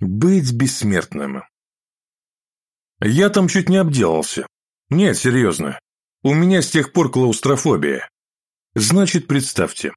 Быть бессмертным. Я там чуть не обделался. Нет, серьезно. У меня с тех пор клаустрофобия. Значит, представьте.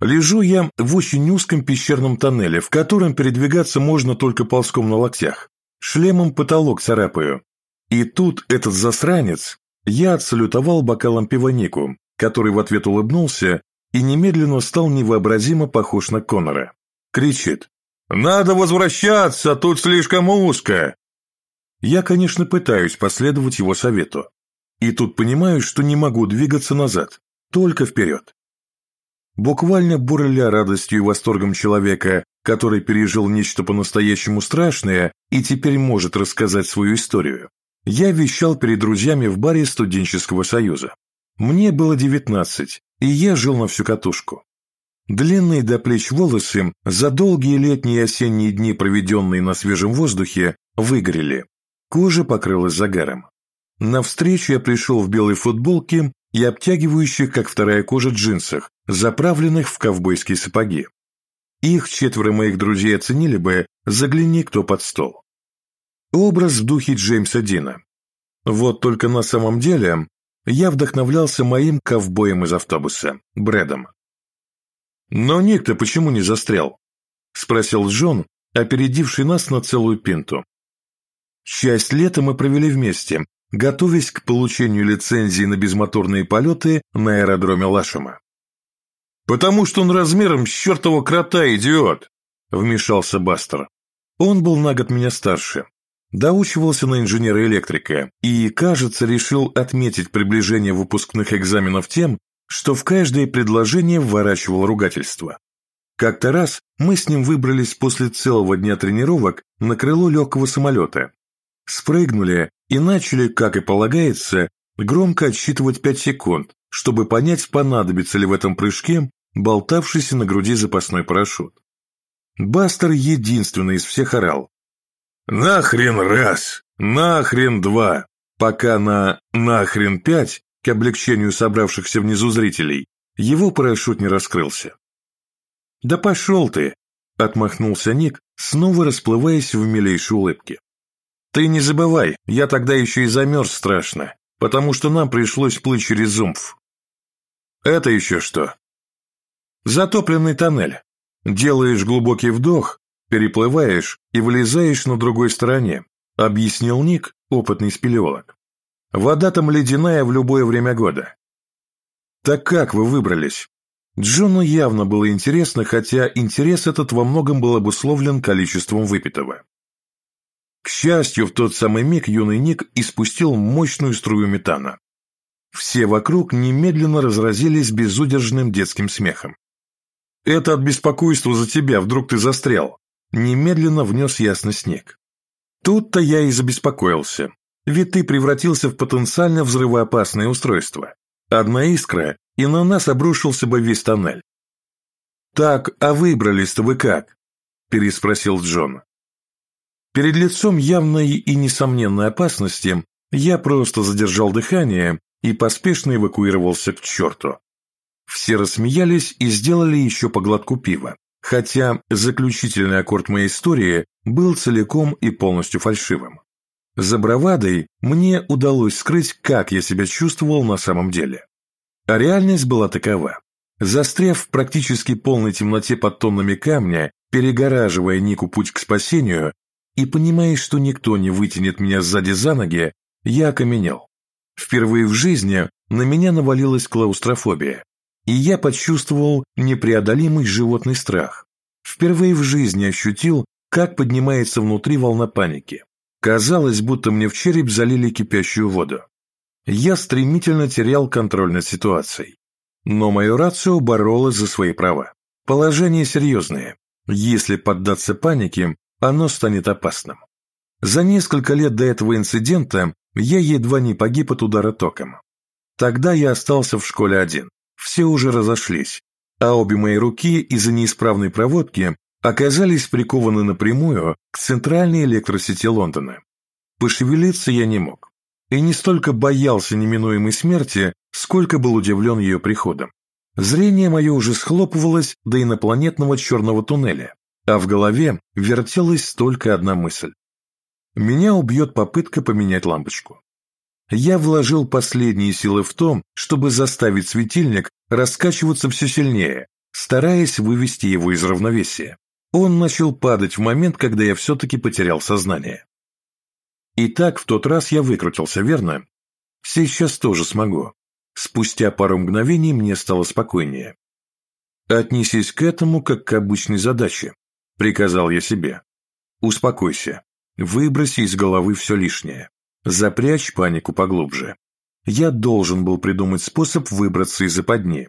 Лежу я в очень узком пещерном тоннеле, в котором передвигаться можно только ползком на локтях. Шлемом потолок царапаю. И тут этот засранец, я отсалютовал бокалом пива Нику, который в ответ улыбнулся и немедленно стал невообразимо похож на Конора. Кричит. «Надо возвращаться, тут слишком узко!» Я, конечно, пытаюсь последовать его совету. И тут понимаю, что не могу двигаться назад, только вперед. Буквально бурля радостью и восторгом человека, который пережил нечто по-настоящему страшное и теперь может рассказать свою историю, я вещал перед друзьями в баре студенческого союза. Мне было девятнадцать, и я жил на всю катушку. Длинные до плеч волосы за долгие летние и осенние дни, проведенные на свежем воздухе, выгорели. Кожа покрылась загаром. На встречу я пришел в белой футболке и обтягивающих, как вторая кожа, джинсах, заправленных в ковбойские сапоги. Их четверо моих друзей оценили бы, загляни кто под стол. Образ в духе Джеймса Дина. Вот только на самом деле я вдохновлялся моим ковбоем из автобуса, Брэдом. «Но Ник-то почему не застрял?» – спросил Джон, опередивший нас на целую пинту. Часть лета мы провели вместе, готовясь к получению лицензии на безмоторные полеты на аэродроме Лашема. «Потому что он размером с чертова крота, идиот!» – вмешался Бастер. Он был на год меня старше, доучивался на инженера-электрика и, кажется, решил отметить приближение выпускных экзаменов тем, что в каждое предложение вворачивал ругательство. Как-то раз мы с ним выбрались после целого дня тренировок на крыло легкого самолета. Спрыгнули и начали, как и полагается, громко отсчитывать пять секунд, чтобы понять, понадобится ли в этом прыжке болтавшийся на груди запасной парашют. Бастер единственный из всех орал. «Нахрен раз! Нахрен два!» Пока на «нахрен пять» к облегчению собравшихся внизу зрителей, его парашют не раскрылся. «Да пошел ты!» — отмахнулся Ник, снова расплываясь в милейшей улыбке. «Ты не забывай, я тогда еще и замерз страшно, потому что нам пришлось плыть через зумф». «Это еще что?» «Затопленный тоннель. Делаешь глубокий вдох, переплываешь и вылезаешь на другой стороне», — объяснил Ник, опытный спелеолог. Вода там ледяная в любое время года. Так как вы выбрались? Джону явно было интересно, хотя интерес этот во многом был обусловлен количеством выпитого. К счастью, в тот самый миг юный Ник испустил мощную струю метана. Все вокруг немедленно разразились безудержным детским смехом. «Это от беспокойства за тебя, вдруг ты застрял», немедленно внес ясность Ник. Тут-то я и забеспокоился ведь ты превратился в потенциально взрывоопасное устройство. Одна искра, и на нас обрушился бы весь тоннель. «Так, а выбрались-то вы как?» – переспросил Джон. Перед лицом явной и несомненной опасности я просто задержал дыхание и поспешно эвакуировался к черту. Все рассмеялись и сделали еще по глотку пива, хотя заключительный аккорд моей истории был целиком и полностью фальшивым. За бравадой мне удалось скрыть, как я себя чувствовал на самом деле. А реальность была такова. Застряв в практически полной темноте под тоннами камня, перегораживая Нику путь к спасению, и понимая, что никто не вытянет меня сзади за ноги, я окаменел. Впервые в жизни на меня навалилась клаустрофобия, и я почувствовал непреодолимый животный страх. Впервые в жизни ощутил, как поднимается внутри волна паники. Казалось, будто мне в череп залили кипящую воду. Я стремительно терял контроль над ситуацией. Но мое рацио боролось за свои права. Положение серьезное. Если поддаться панике, оно станет опасным. За несколько лет до этого инцидента я едва не погиб от удара током. Тогда я остался в школе один. Все уже разошлись, а обе мои руки из-за неисправной проводки оказались прикованы напрямую к центральной электросети Лондона. Пошевелиться я не мог. И не столько боялся неминуемой смерти, сколько был удивлен ее приходом. Зрение мое уже схлопывалось до инопланетного черного туннеля, а в голове вертелась только одна мысль. Меня убьет попытка поменять лампочку. Я вложил последние силы в том, чтобы заставить светильник раскачиваться все сильнее, стараясь вывести его из равновесия. Он начал падать в момент, когда я все-таки потерял сознание. И так в тот раз я выкрутился, верно? Сейчас тоже смогу. Спустя пару мгновений мне стало спокойнее. «Отнесись к этому, как к обычной задаче», — приказал я себе. «Успокойся. Выброси из головы все лишнее. Запрячь панику поглубже. Я должен был придумать способ выбраться из западни.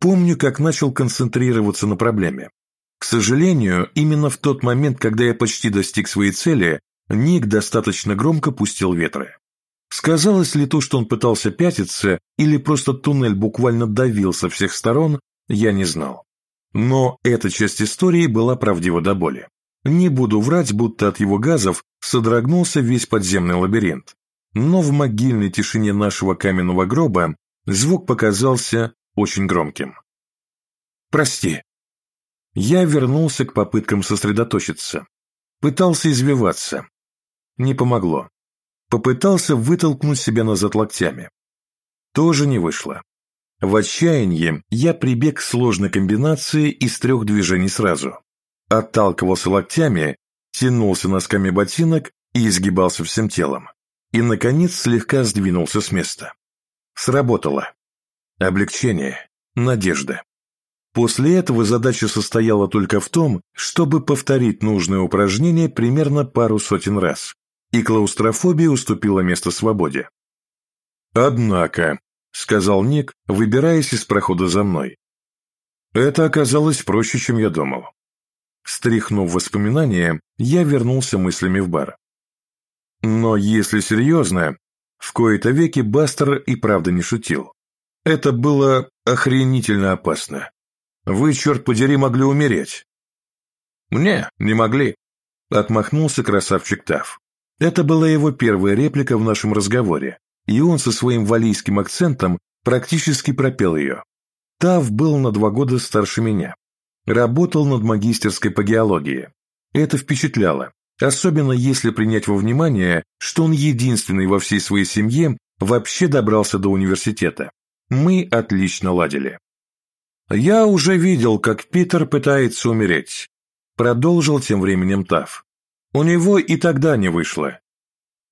Помню, как начал концентрироваться на проблеме. К сожалению, именно в тот момент, когда я почти достиг своей цели, Ник достаточно громко пустил ветры. Сказалось ли то, что он пытался пятиться, или просто туннель буквально давил со всех сторон, я не знал. Но эта часть истории была правдива до боли. Не буду врать, будто от его газов содрогнулся весь подземный лабиринт. Но в могильной тишине нашего каменного гроба звук показался очень громким. «Прости». Я вернулся к попыткам сосредоточиться. Пытался извиваться. Не помогло. Попытался вытолкнуть себя назад локтями. Тоже не вышло. В отчаянии я прибег к сложной комбинации из трех движений сразу отталкивался локтями, тянулся носками ботинок и изгибался всем телом. И, наконец, слегка сдвинулся с места. Сработало. Облегчение, надежда. После этого задача состояла только в том, чтобы повторить нужное упражнение примерно пару сотен раз, и клаустрофобия уступила место свободе. «Однако», — сказал Ник, выбираясь из прохода за мной, — «это оказалось проще, чем я думал. Стряхнув воспоминания, я вернулся мыслями в бар. Но если серьезно, в кои-то веки Бастер и правда не шутил. Это было охренительно опасно. Вы, черт подери, могли умереть. Мне не могли. Отмахнулся красавчик Тав. Это была его первая реплика в нашем разговоре, и он со своим валийским акцентом практически пропел ее. Тав был на два года старше меня. Работал над магистерской по геологии. Это впечатляло, особенно если принять во внимание, что он единственный во всей своей семье вообще добрался до университета. Мы отлично ладили. «Я уже видел, как Питер пытается умереть», — продолжил тем временем Тав. «У него и тогда не вышло.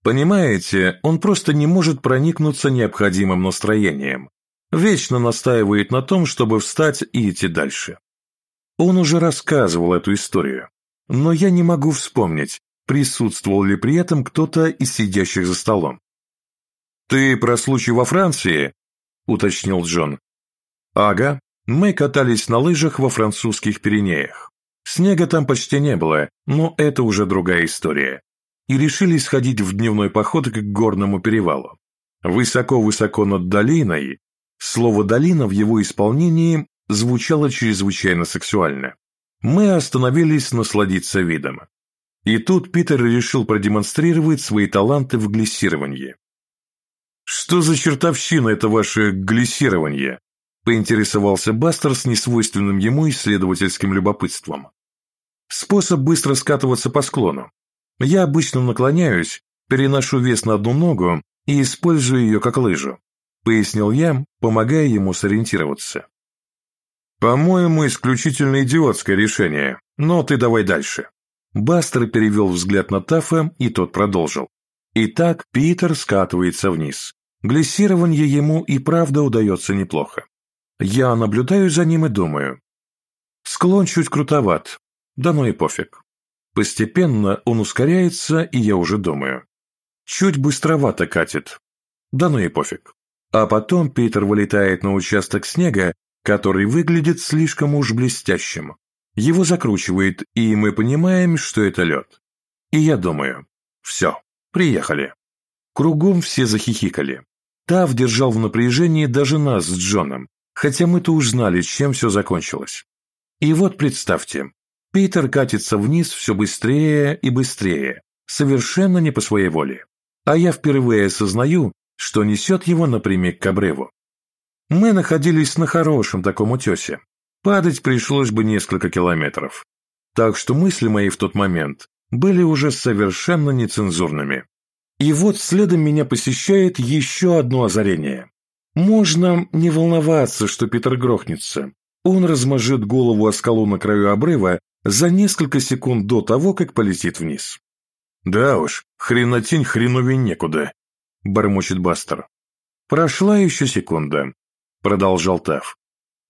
Понимаете, он просто не может проникнуться необходимым настроением. Вечно настаивает на том, чтобы встать и идти дальше. Он уже рассказывал эту историю, но я не могу вспомнить, присутствовал ли при этом кто-то из сидящих за столом. «Ты про случай во Франции?» – уточнил Джон. «Ага, мы катались на лыжах во французских Пиренеях. Снега там почти не было, но это уже другая история. И решили сходить в дневной поход к горному перевалу. Высоко-высоко над долиной, слово «долина» в его исполнении звучало чрезвычайно сексуально. Мы остановились насладиться видом. И тут Питер решил продемонстрировать свои таланты в глиссировании. «Что за чертовщина это ваше глиссирование?» – поинтересовался Бастер с несвойственным ему исследовательским любопытством. «Способ быстро скатываться по склону. Я обычно наклоняюсь, переношу вес на одну ногу и использую ее как лыжу», – пояснил я, помогая ему сориентироваться. «По-моему, исключительно идиотское решение, но ты давай дальше». Бастер перевел взгляд на Таффа, и тот продолжил. Итак, Питер скатывается вниз. Глиссирование ему и правда удается неплохо. Я наблюдаю за ним и думаю. Склон чуть крутоват, да ну и пофиг. Постепенно он ускоряется, и я уже думаю. Чуть быстровато катит, да ну и пофиг. А потом Питер вылетает на участок снега, который выглядит слишком уж блестящим. Его закручивает, и мы понимаем, что это лед. И я думаю, все, приехали. Кругом все захихикали. Тав держал в напряжении даже нас с Джоном, хотя мы-то уж знали, чем все закончилось. И вот представьте, Питер катится вниз все быстрее и быстрее, совершенно не по своей воле. А я впервые осознаю, что несет его напрямик к обрыву. Мы находились на хорошем таком утесе. Падать пришлось бы несколько километров. так что мысли мои в тот момент были уже совершенно нецензурными. И вот следом меня посещает еще одно озарение. Можно не волноваться, что Питер грохнется. Он размажет голову о скалу на краю обрыва за несколько секунд до того, как полетит вниз. «Да уж, хренотень хреновей некуда», — бормочет Бастер. «Прошла еще секунда», — продолжал Тав.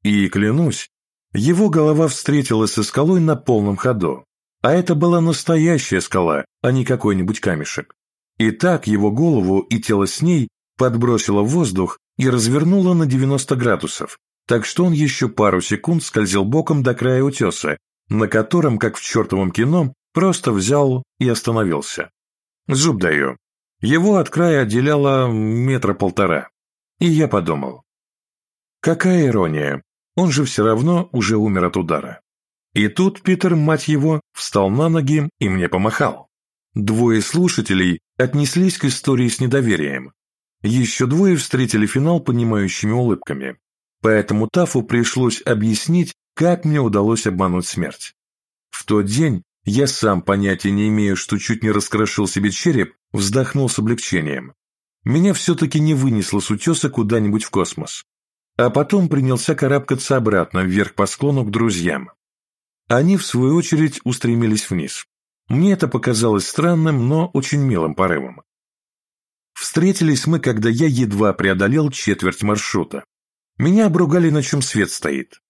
И, клянусь, его голова встретилась со скалой на полном ходу. А это была настоящая скала, а не какой-нибудь камешек. И так его голову и тело с ней подбросило в воздух и развернуло на 90 градусов, так что он еще пару секунд скользил боком до края утеса, на котором, как в чертовом кино, просто взял и остановился. Зуб даю. Его от края отделяло метра полтора. И я подумал. Какая ирония, он же все равно уже умер от удара. И тут Питер, мать его, встал на ноги и мне помахал. Двое слушателей отнеслись к истории с недоверием. Еще двое встретили финал понимающими улыбками. Поэтому Тафу пришлось объяснить, как мне удалось обмануть смерть. В тот день я сам понятия не имею, что чуть не раскрошил себе череп, вздохнул с облегчением. Меня все-таки не вынесло с утеса куда-нибудь в космос. А потом принялся карабкаться обратно вверх по склону к друзьям. Они, в свою очередь, устремились вниз. Мне это показалось странным, но очень милым порывом. Встретились мы, когда я едва преодолел четверть маршрута. Меня обругали, на чем свет стоит.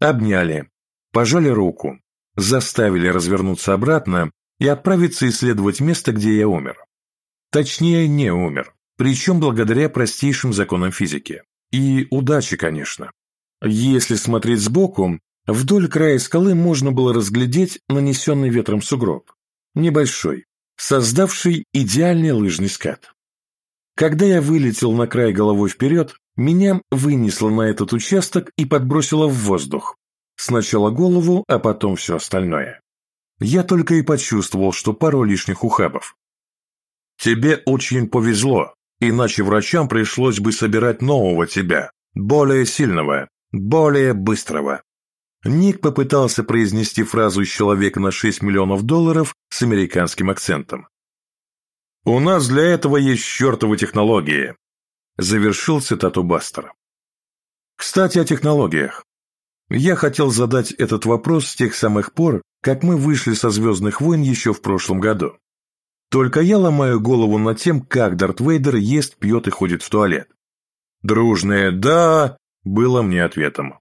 Обняли, пожали руку, заставили развернуться обратно и отправиться исследовать место, где я умер. Точнее, не умер, причем благодаря простейшим законам физики. И удачи, конечно. Если смотреть сбоку, вдоль края скалы можно было разглядеть нанесенный ветром сугроб. Небольшой, создавший идеальный лыжный скат. Когда я вылетел на край головой вперед, меня вынесло на этот участок и подбросило в воздух. Сначала голову, а потом все остальное. Я только и почувствовал, что пару лишних ухабов. «Тебе очень повезло», Иначе врачам пришлось бы собирать нового тебя, более сильного, более быстрого. Ник попытался произнести фразу «человек на 6 миллионов долларов» с американским акцентом. «У нас для этого есть чертовы технологии», – завершил цитату Бастер. Кстати, о технологиях. Я хотел задать этот вопрос с тех самых пор, как мы вышли со «Звездных войн» еще в прошлом году. Только я ломаю голову над тем, как Дарт Вейдер ест, пьет и ходит в туалет. Дружное «да» было мне ответом.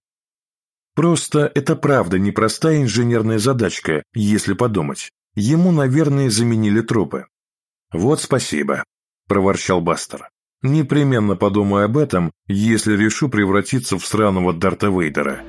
Просто это правда непростая инженерная задачка, если подумать. Ему, наверное, заменили трупы. «Вот спасибо», – проворчал Бастер. «Непременно подумаю об этом, если решу превратиться в сраного Дарта Вейдера».